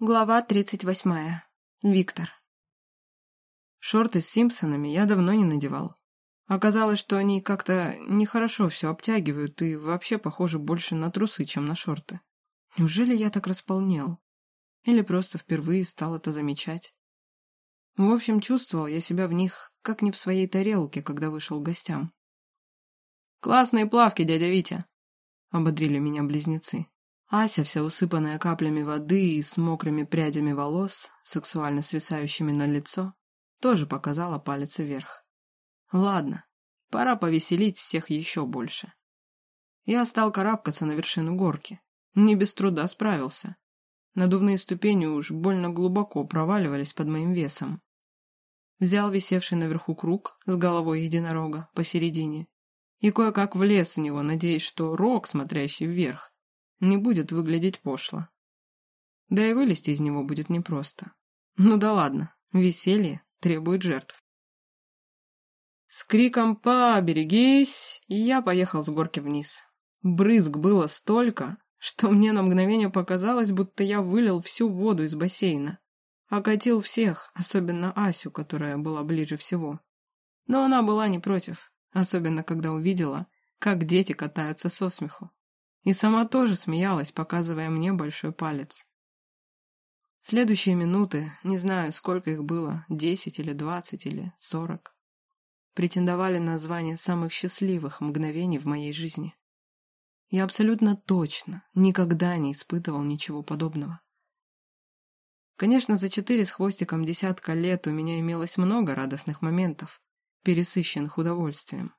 Глава тридцать восьмая. Виктор. Шорты с Симпсонами я давно не надевал. Оказалось, что они как-то нехорошо все обтягивают и вообще похожи больше на трусы, чем на шорты. Неужели я так располнел? Или просто впервые стал это замечать? В общем, чувствовал я себя в них, как не в своей тарелке, когда вышел к гостям. «Классные плавки, дядя Витя!» — ободрили меня близнецы. Ася, вся усыпанная каплями воды и с мокрыми прядями волос, сексуально свисающими на лицо, тоже показала палец вверх. Ладно, пора повеселить всех еще больше. Я стал карабкаться на вершину горки. Не без труда справился. Надувные ступени уж больно глубоко проваливались под моим весом. Взял висевший наверху круг с головой единорога посередине и кое-как влез в него, надеясь, что рог, смотрящий вверх, не будет выглядеть пошло. Да и вылезти из него будет непросто. Ну да ладно, веселье требует жертв. С криком «Поберегись!» я поехал с горки вниз. Брызг было столько, что мне на мгновение показалось, будто я вылил всю воду из бассейна. Окатил всех, особенно Асю, которая была ближе всего. Но она была не против, особенно когда увидела, как дети катаются со смеху. И сама тоже смеялась, показывая мне большой палец. Следующие минуты, не знаю, сколько их было, десять или двадцать или сорок, претендовали на звание самых счастливых мгновений в моей жизни. Я абсолютно точно никогда не испытывал ничего подобного. Конечно, за четыре с хвостиком десятка лет у меня имелось много радостных моментов, пересыщенных удовольствием.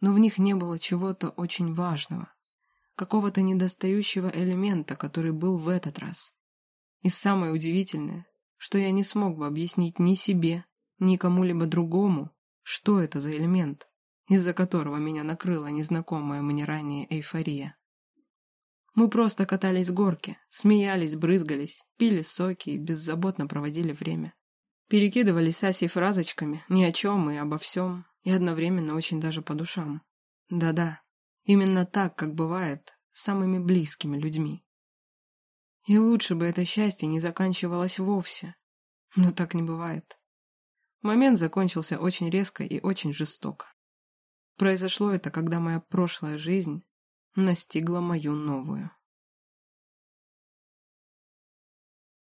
Но в них не было чего-то очень важного, какого-то недостающего элемента, который был в этот раз. И самое удивительное, что я не смог бы объяснить ни себе, ни кому-либо другому, что это за элемент, из-за которого меня накрыла незнакомая мне ранее эйфория. Мы просто катались с горки, смеялись, брызгались, пили соки и беззаботно проводили время. Перекидывались с Асей фразочками ни о чем и обо всем, и одновременно очень даже по душам. Да-да, Именно так, как бывает с самыми близкими людьми. И лучше бы это счастье не заканчивалось вовсе. Но так не бывает. Момент закончился очень резко и очень жестоко. Произошло это, когда моя прошлая жизнь настигла мою новую.